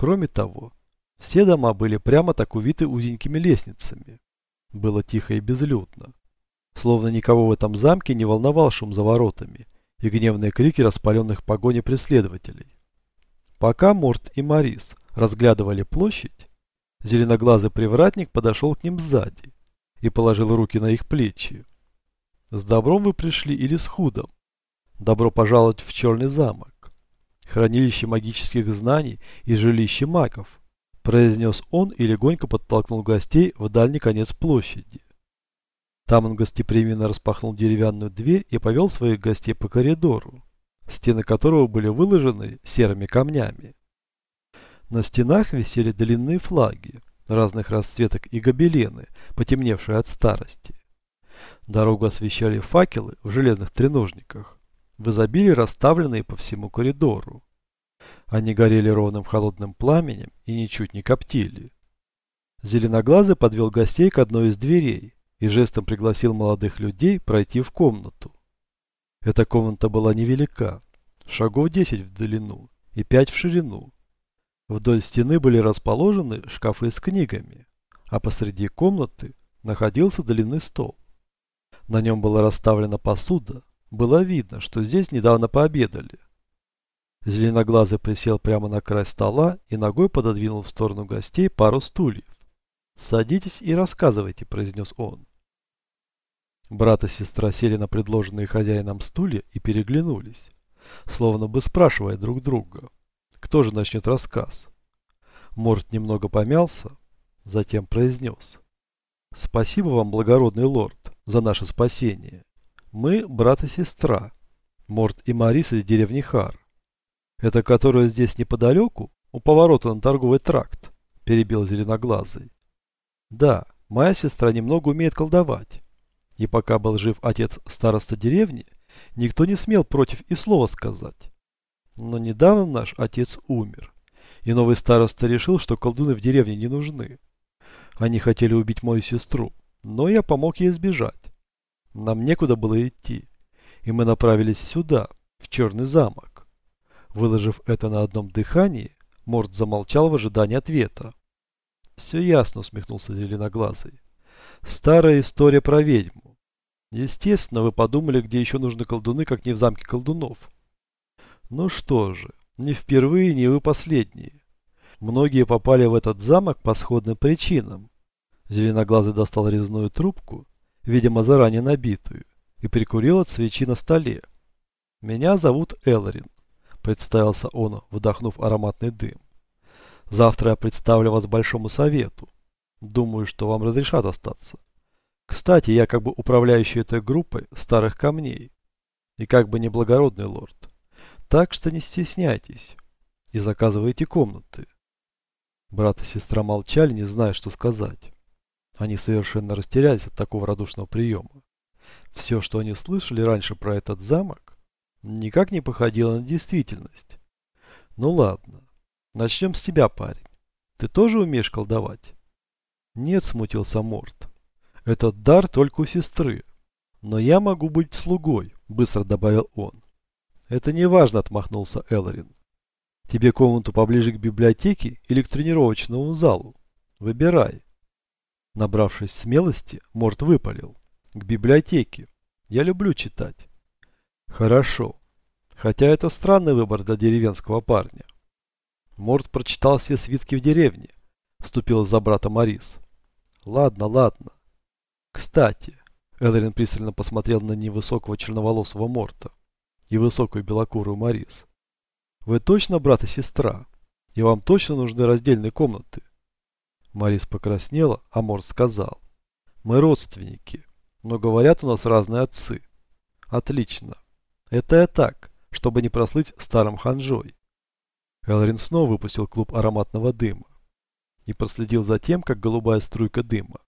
Кроме того, все дома были прямо так увиты узенькими лестницами. Было тихо и безлюдно. Словно никого в этом замке не волновал шум за воротами и гневные крики распаленных погони преследователей. Пока Морт и Марис разглядывали площадь, зеленоглазый привратник подошел к ним сзади и положил руки на их плечи. «С добром вы пришли или с худом? Добро пожаловать в Черный замок, хранилище магических знаний и жилище магов», произнес он и легонько подтолкнул гостей в дальний конец площади. Там он гостеприимно распахнул деревянную дверь и повел своих гостей по коридору, стены которого были выложены серыми камнями. На стенах висели длинные флаги разных расцветок и гобелены, потемневшие от старости. Дорогу освещали факелы в железных треножниках, в изобилии расставленные по всему коридору. Они горели ровным холодным пламенем и ничуть не коптили. Зеленоглазый подвел гостей к одной из дверей, и жестом пригласил молодых людей пройти в комнату. Эта комната была невелика, шагов 10 в длину и 5 в ширину. Вдоль стены были расположены шкафы с книгами, а посреди комнаты находился длинный стол. На нем была расставлена посуда, было видно, что здесь недавно пообедали. Зеленоглазый присел прямо на край стола и ногой пододвинул в сторону гостей пару стульев. «Садитесь и рассказывайте», – произнес он. Брат и сестра сели на предложенные хозяином стулья и переглянулись, словно бы спрашивая друг друга, кто же начнет рассказ. Морт немного помялся, затем произнес. «Спасибо вам, благородный лорд, за наше спасение. Мы брат и сестра, Морт и Марис из деревни Хар. Это которая здесь неподалеку, у поворота на торговый тракт?» – перебил зеленоглазый. «Да, моя сестра немного умеет колдовать». И пока был жив отец староста деревни, никто не смел против и слова сказать. Но недавно наш отец умер, и новый староста решил, что колдуны в деревне не нужны. Они хотели убить мою сестру, но я помог ей сбежать. Нам некуда было идти, и мы направились сюда, в Черный замок. Выложив это на одном дыхании, Морд замолчал в ожидании ответа. «Все ясно», — усмехнулся Зеленоглазый. «Старая история про ведьму. Естественно, вы подумали, где еще нужны колдуны, как не в замке колдунов. Ну что же, не впервые, не вы последние. Многие попали в этот замок по сходным причинам. Зеленоглазый достал резную трубку, видимо заранее набитую, и прикурил от свечи на столе. «Меня зовут Элрин», — представился он, вдохнув ароматный дым. «Завтра я представлю вас Большому Совету. Думаю, что вам разрешат остаться. Кстати, я как бы управляющий этой группой старых камней. И как бы неблагородный лорд. Так что не стесняйтесь. И заказывайте комнаты. Брат и сестра молчали, не зная, что сказать. Они совершенно растерялись от такого радушного приема. Все, что они слышали раньше про этот замок, никак не походило на действительность. Ну ладно, начнем с тебя, парень. Ты тоже умеешь колдовать? Нет, смутился Морт. Этот дар только у сестры. Но я могу быть слугой, быстро добавил он. Это не важно, отмахнулся Элрин. Тебе комнату поближе к библиотеке или к тренировочному залу? Выбирай. Набравшись смелости, Морт выпалил. К библиотеке. Я люблю читать. Хорошо. Хотя это странный выбор для деревенского парня. Морт прочитал все свитки в деревне. Вступил за брата Марис. Ладно, ладно. Кстати, Элрин пристально посмотрел на невысокого черноволосого Морта и высокую белокурую Марис. Вы точно брат и сестра? И вам точно нужны раздельные комнаты? Марис покраснела, а Морт сказал. Мы родственники, но говорят у нас разные отцы. Отлично. Это я так, чтобы не прослыть старым ханжой. Элрин снова выпустил клуб ароматного дыма и проследил за тем, как голубая струйка дыма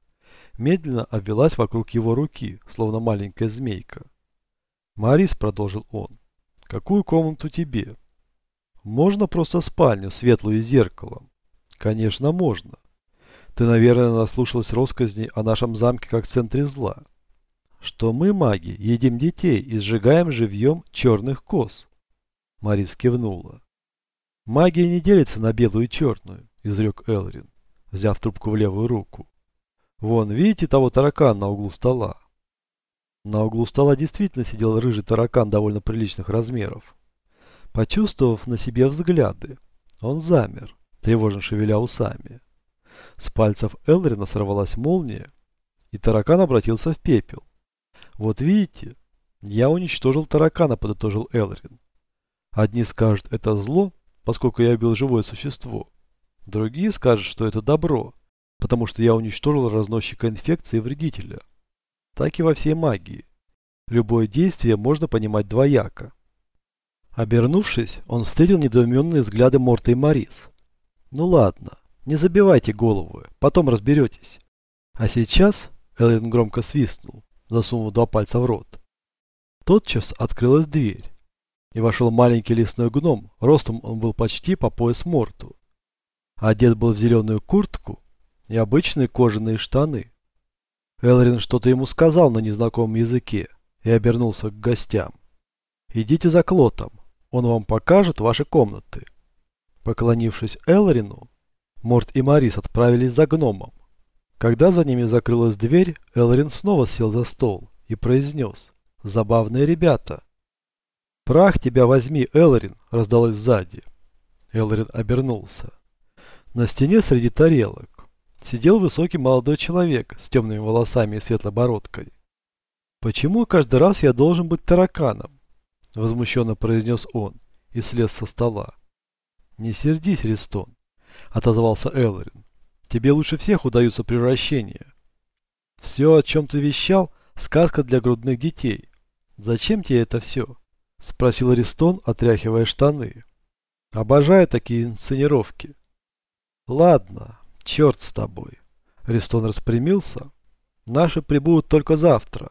медленно обвелась вокруг его руки, словно маленькая змейка. «Марис», — продолжил он, — «какую комнату тебе?» «Можно просто спальню, светлую и зеркалом?» «Конечно, можно. Ты, наверное, наслушалась россказней о нашем замке как центре зла. Что мы, маги, едим детей и сжигаем живьем черных коз». Марис кивнула. Магия не делится на белую и черную, изрек Элрин, взяв трубку в левую руку. Вон, видите того таракана на углу стола? На углу стола действительно сидел рыжий таракан довольно приличных размеров. Почувствовав на себе взгляды, он замер, тревожно шевеля усами. С пальцев Элрина сорвалась молния, и таракан обратился в пепел. «Вот видите, я уничтожил таракана», — подытожил Элрин. «Одни скажут, это зло, поскольку я убил живое существо. Другие скажут, что это добро, потому что я уничтожил разносчика инфекции и вредителя. Так и во всей магии. Любое действие можно понимать двояко. Обернувшись, он встретил недоуменные взгляды Морта и Марис. «Ну ладно, не забивайте голову, потом разберетесь. А сейчас...» Эллен громко свистнул, засунув два пальца в рот. Тотчас открылась дверь, и вошел маленький лесной гном, ростом он был почти по пояс Морту. Одет был в зеленую куртку и обычные кожаные штаны. Элрин что-то ему сказал на незнакомом языке и обернулся к гостям. «Идите за Клотом, он вам покажет ваши комнаты». Поклонившись Элрину, Морт и Марис отправились за гномом. Когда за ними закрылась дверь, Элрин снова сел за стол и произнес «Забавные ребята». «Прах тебя возьми, Элрин!» раздалось сзади. Элрин обернулся. На стене среди тарелок сидел высокий молодой человек с темными волосами и светлой бородкой. «Почему каждый раз я должен быть тараканом?» – возмущенно произнес он и слез со стола. «Не сердись, Ристон», – отозвался Элларин. «Тебе лучше всех удаются превращения. Все, о чем ты вещал, сказка для грудных детей. Зачем тебе это все?» – спросил Ристон, отряхивая штаны. «Обожаю такие инсценировки». «Ладно, Черт с тобой. Ристон распрямился. Наши прибудут только завтра.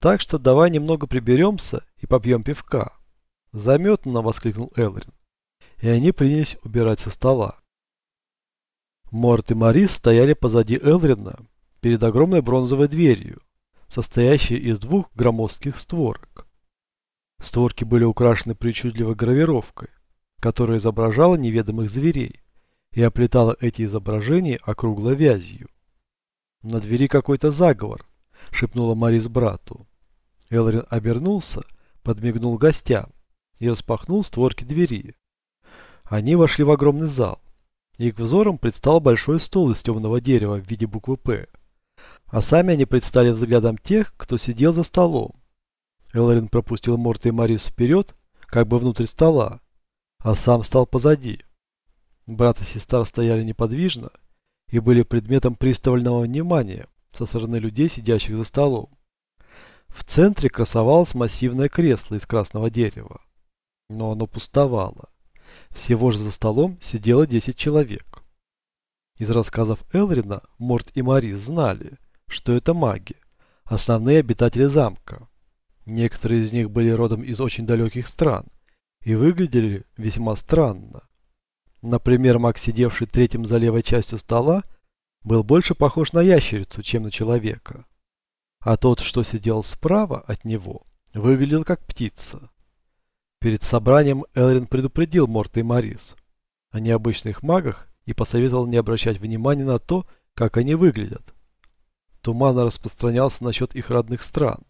Так что давай немного приберемся и попьем пивка. Заметно воскликнул Элрин. И они принялись убирать со стола. Морт и Марис стояли позади Элрина, перед огромной бронзовой дверью, состоящей из двух громоздких створок. Створки были украшены причудливой гравировкой, которая изображала неведомых зверей и оплетала эти изображения округлой вязью. «На двери какой-то заговор», — шепнула Марис брату. Элрин обернулся, подмигнул гостям и распахнул створки двери. Они вошли в огромный зал. Их взором предстал большой стол из темного дерева в виде буквы «П». А сами они предстали взглядом тех, кто сидел за столом. Элрин пропустил Морта и Марис вперед, как бы внутрь стола, а сам стал позади. Брат и сестра стояли неподвижно и были предметом пристального внимания со стороны людей, сидящих за столом. В центре красовалось массивное кресло из красного дерева, но оно пустовало. Всего же за столом сидело 10 человек. Из рассказов Элрина Морт и Марис знали, что это маги, основные обитатели замка. Некоторые из них были родом из очень далеких стран и выглядели весьма странно. Например, маг, сидевший третьим за левой частью стола, был больше похож на ящерицу, чем на человека. А тот, что сидел справа от него, выглядел как птица. Перед собранием Элрин предупредил Морта и Марис о необычных магах и посоветовал не обращать внимания на то, как они выглядят. Туман распространялся насчет их родных стран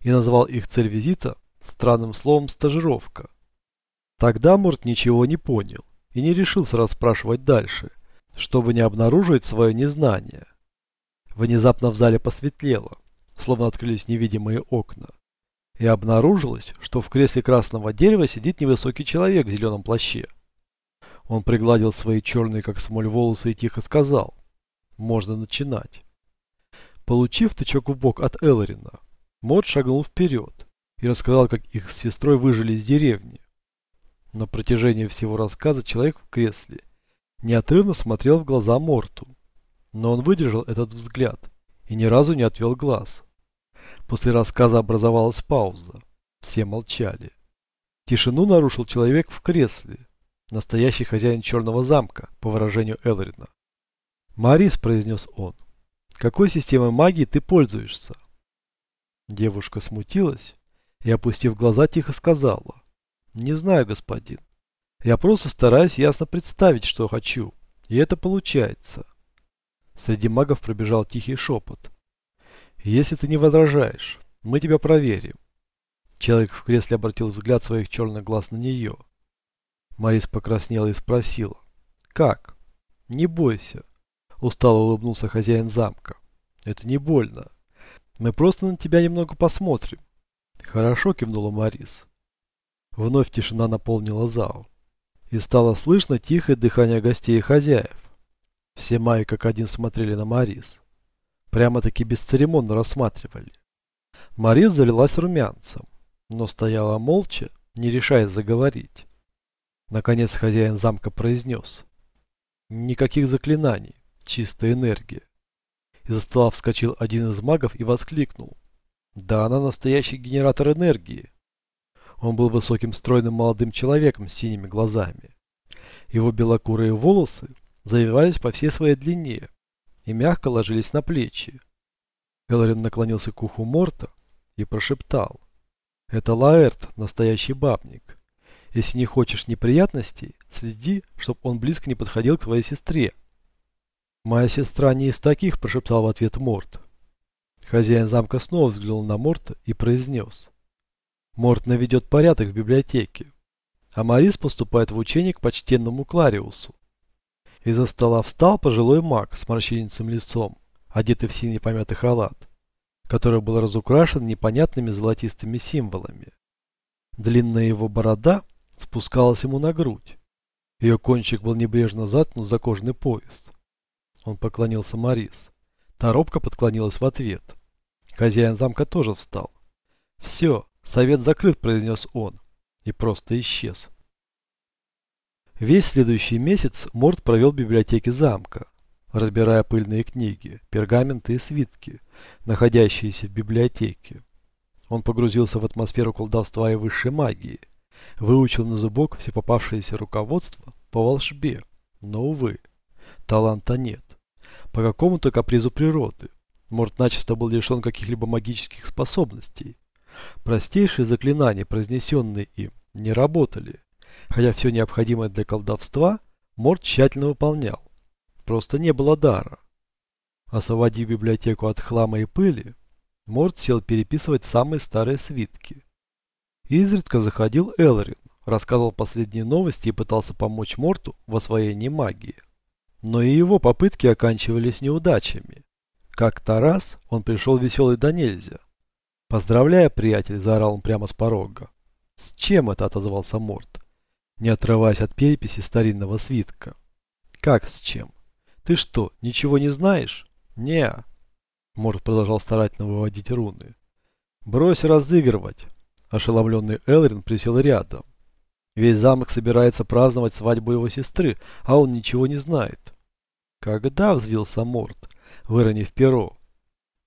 и назвал их цель визита странным словом «стажировка». Тогда Морт ничего не понял и не решился расспрашивать дальше, чтобы не обнаружить свое незнание. Внезапно в зале посветлело, словно открылись невидимые окна, и обнаружилось, что в кресле красного дерева сидит невысокий человек в зеленом плаще. Он пригладил свои черные, как смоль, волосы и тихо сказал «Можно начинать». Получив тычок в бок от Элларина, Мод шагнул вперед и рассказал, как их с сестрой выжили из деревни. На протяжении всего рассказа человек в кресле неотрывно смотрел в глаза Морту. Но он выдержал этот взгляд и ни разу не отвел глаз. После рассказа образовалась пауза. Все молчали. Тишину нарушил человек в кресле, настоящий хозяин черного замка, по выражению Элрина. «Марис», — произнес он, — «какой системой магии ты пользуешься?» Девушка смутилась и, опустив глаза, тихо сказала. «Не знаю, господин. Я просто стараюсь ясно представить, что хочу. И это получается. Среди магов пробежал тихий шепот. Если ты не возражаешь, мы тебя проверим. Человек в кресле обратил взгляд своих черных глаз на нее. Марис покраснела и спросила. Как? Не бойся. Устало улыбнулся хозяин замка. Это не больно. Мы просто на тебя немного посмотрим. Хорошо, кивнула Марис. Вновь тишина наполнила зал. И стало слышно тихое дыхание гостей и хозяев. Все маи как один смотрели на Марис. Прямо-таки бесцеремонно рассматривали. Марис залилась румянцем, но стояла молча, не решаясь заговорить. Наконец хозяин замка произнес. Никаких заклинаний, чистая энергия. Из-за стола вскочил один из магов и воскликнул. Да она настоящий генератор энергии. Он был высоким стройным молодым человеком с синими глазами. Его белокурые волосы завивались по всей своей длине и мягко ложились на плечи. Элларин наклонился к уху Морта и прошептал. «Это Лаэрт, настоящий бабник. Если не хочешь неприятностей, следи, чтобы он близко не подходил к твоей сестре». «Моя сестра не из таких», – прошептал в ответ Морт. Хозяин замка снова взглянул на Морта и произнес. «Морт наведет порядок в библиотеке, а Марис поступает в учение к почтенному Клариусу. Из-за стола встал пожилой маг с морщинистым лицом, одетый в синий помятый халат, который был разукрашен непонятными золотистыми символами. Длинная его борода спускалась ему на грудь. Ее кончик был небрежно заткнут за кожаный пояс. Он поклонился Марис. Торопка подклонилась в ответ. Хозяин замка тоже встал. «Все, совет закрыт», – произнес он. И просто исчез. Весь следующий месяц Морд провел в библиотеке замка, разбирая пыльные книги, пергаменты и свитки, находящиеся в библиотеке. Он погрузился в атмосферу колдовства и высшей магии, выучил на зубок все попавшиеся руководства по волшбе, но, увы, таланта нет. По какому-то капризу природы. Морд начисто был лишен каких-либо магических способностей. Простейшие заклинания, произнесенные им, не работали хотя все необходимое для колдовства Морд тщательно выполнял. Просто не было дара. Освободив библиотеку от хлама и пыли, Морд сел переписывать самые старые свитки. Изредка заходил Элрин, рассказывал последние новости и пытался помочь Морту в освоении магии. Но и его попытки оканчивались неудачами. Как-то раз он пришел веселый до нельзя. «Поздравляю, приятель!» – заорал он прямо с порога. «С чем это?» – отозвался Морт не отрываясь от переписи старинного свитка. «Как с чем? Ты что, ничего не знаешь?» «Не». Морд продолжал старательно выводить руны. «Брось разыгрывать!» Ошеломленный Элрин присел рядом. Весь замок собирается праздновать свадьбу его сестры, а он ничего не знает. «Когда?» — взвился Морд, выронив перо.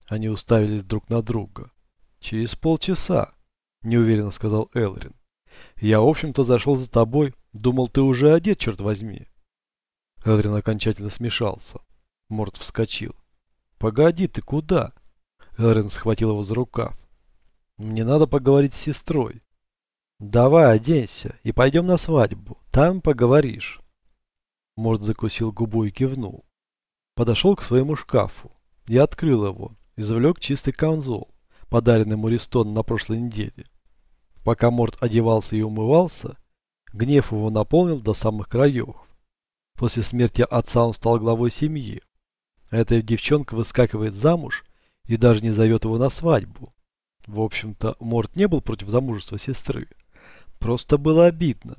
Они уставились друг на друга. «Через полчаса», — неуверенно сказал Элрин. Я, в общем-то, зашел за тобой. Думал, ты уже одет, черт возьми. Эдрин окончательно смешался. Морд вскочил. Погоди, ты куда? Эдрин схватил его за рукав. Мне надо поговорить с сестрой. Давай, оденься и пойдем на свадьбу. Там поговоришь. Морд закусил губу и кивнул. Подошел к своему шкафу. Я открыл его. Извлек чистый камзол, подаренный Муристон на прошлой неделе. Пока Морд одевался и умывался, гнев его наполнил до самых краев. После смерти отца он стал главой семьи. Эта девчонка выскакивает замуж и даже не зовет его на свадьбу. В общем-то, Морд не был против замужества сестры. Просто было обидно,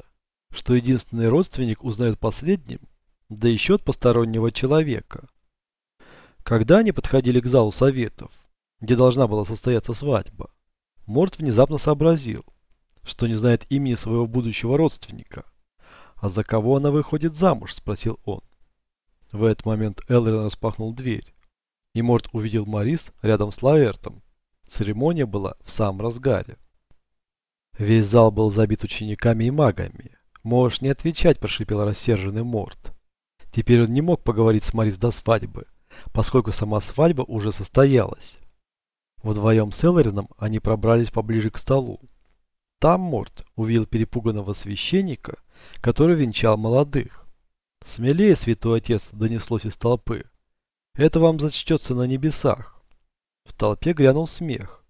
что единственный родственник узнает последним, да еще от постороннего человека. Когда они подходили к залу советов, где должна была состояться свадьба, Морд внезапно сообразил, что не знает имени своего будущего родственника. «А за кого она выходит замуж?» – спросил он. В этот момент Элрин распахнул дверь, и Морт увидел Марис рядом с Лаэртом. Церемония была в самом разгаре. Весь зал был забит учениками и магами. «Можешь не отвечать», – прошипел рассерженный Морт. Теперь он не мог поговорить с Марис до свадьбы, поскольку сама свадьба уже состоялась. Вдвоем с Элларином они пробрались поближе к столу. Там Морт увидел перепуганного священника который венчал молодых. «Смелее, святой отец!» – донеслось из толпы. «Это вам зачтется на небесах!» В толпе грянул смех.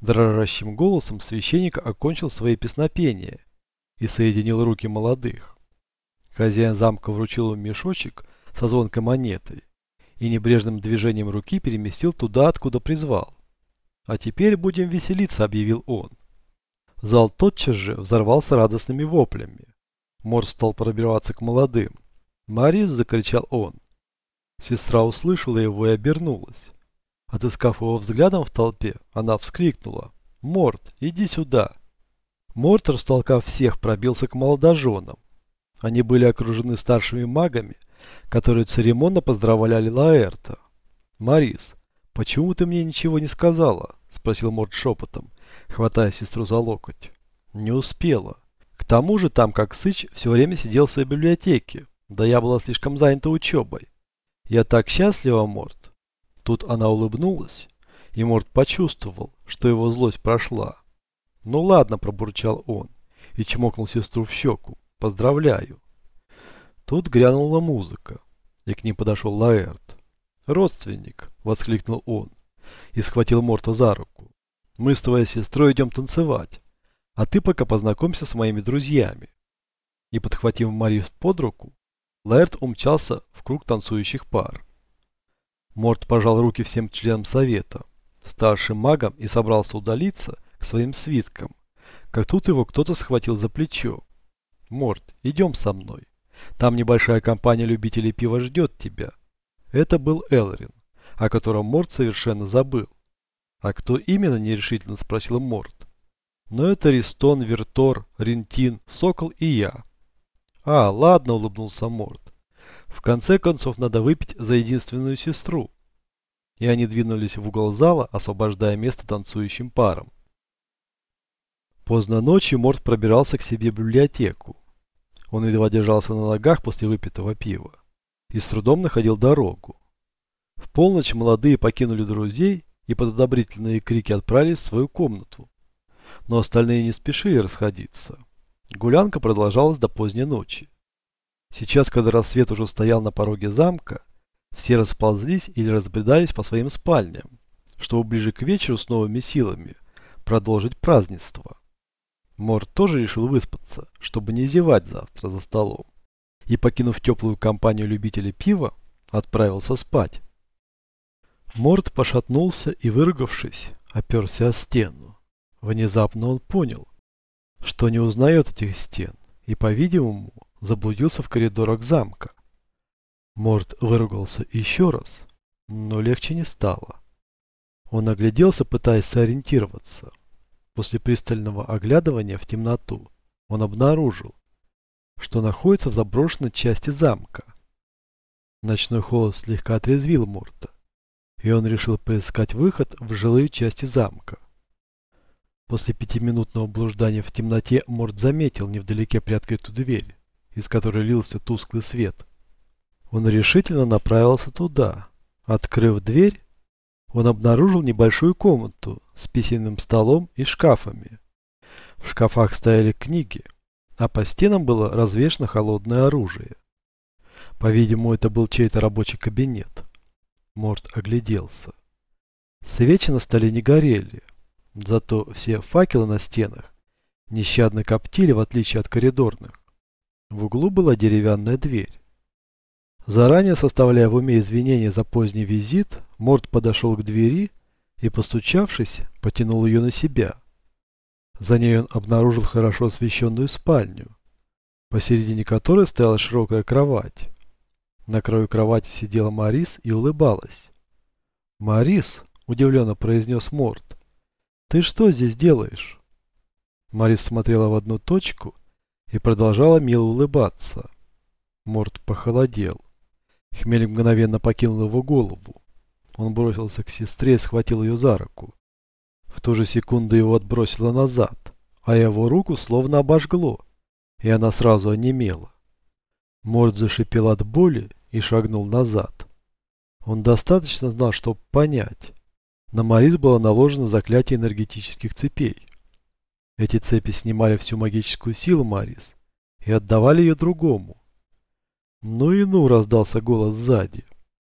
Дрожащим голосом священник окончил свои песнопения и соединил руки молодых. Хозяин замка вручил им мешочек со звонкой монетой и небрежным движением руки переместил туда, откуда призвал. «А теперь будем веселиться», — объявил он. Зал тотчас же взорвался радостными воплями. Мор стал пробиваться к молодым. «Марис!» — закричал он. Сестра услышала его и обернулась. Отыскав его взглядом в толпе, она вскрикнула. «Морт, иди сюда!» Морт, растолкав всех, пробился к молодоженам. Они были окружены старшими магами, которые церемонно поздравляли Лаэрта. «Марис, почему ты мне ничего не сказала?» – спросил Морт шепотом, хватая сестру за локоть. «Не успела. К тому же там, как сыч, все время сидел в своей библиотеке, да я была слишком занята учебой. Я так счастлива, Морт, Тут она улыбнулась, и Морд почувствовал, что его злость прошла. «Ну ладно», – пробурчал он и чмокнул сестру в щеку. «Поздравляю». Тут грянула музыка, и к ним подошел Лаэрт. «Родственник», – воскликнул он и схватил Морта за руку. «Мы с твоей сестрой идем танцевать, а ты пока познакомься с моими друзьями». И подхватив Марию под руку, Лаэрт умчался в круг танцующих пар. Морд пожал руки всем членам совета, старшим магам и собрался удалиться к своим свиткам, как тут его кто-то схватил за плечо. «Морд, идем со мной. Там небольшая компания любителей пива ждет тебя». Это был Элрин, о котором Морд совершенно забыл. «А кто именно?» – нерешительно спросил Морд. «Но это Ристон, Вертор, Рентин, Сокол и я». «А, ладно», – улыбнулся Морд. В конце концов, надо выпить за единственную сестру. И они двинулись в угол зала, освобождая место танцующим парам. Поздно ночью Морд пробирался к себе в библиотеку. Он едва держался на ногах после выпитого пива и с трудом находил дорогу. В полночь молодые покинули друзей и под одобрительные крики отправились в свою комнату. Но остальные не спешили расходиться. Гулянка продолжалась до поздней ночи. Сейчас, когда рассвет уже стоял на пороге замка, все расползлись или разбредались по своим спальням, чтобы ближе к вечеру с новыми силами продолжить празднество. Мор тоже решил выспаться, чтобы не зевать завтра за столом, и, покинув теплую компанию любителей пива, отправился спать. Морд пошатнулся и, выругавшись, оперся о стену. Внезапно он понял, что не узнает этих стен, и, по-видимому, заблудился в коридорах замка. Морд выругался еще раз, но легче не стало. Он огляделся, пытаясь сориентироваться. После пристального оглядывания в темноту он обнаружил, что находится в заброшенной части замка. Ночной холод слегка отрезвил Морта, и он решил поискать выход в жилые части замка. После пятиминутного блуждания в темноте Морд заметил невдалеке приоткрытую дверь из которой лился тусклый свет. Он решительно направился туда. Открыв дверь, он обнаружил небольшую комнату с письменным столом и шкафами. В шкафах стояли книги, а по стенам было развешено холодное оружие. По-видимому, это был чей-то рабочий кабинет. Морд огляделся. Свечи на столе не горели, зато все факелы на стенах нещадно коптили, в отличие от коридорных. В углу была деревянная дверь. Заранее составляя в уме извинения за поздний визит, Морд подошел к двери и, постучавшись, потянул ее на себя. За ней он обнаружил хорошо освещенную спальню, посередине которой стояла широкая кровать. На краю кровати сидела Марис и улыбалась. «Марис», — удивленно произнес Морд, — «ты что здесь делаешь?» Марис смотрела в одну точку и продолжала мило улыбаться. Морд похолодел. Хмель мгновенно покинул его голову. Он бросился к сестре и схватил ее за руку. В ту же секунду его отбросило назад, а его руку словно обожгло, и она сразу онемела. Морд зашипел от боли и шагнул назад. Он достаточно знал, чтобы понять. На Марис было наложено заклятие энергетических цепей. Эти цепи снимали всю магическую силу Марис и отдавали ее другому. «Ну и ну!» – раздался голос сзади.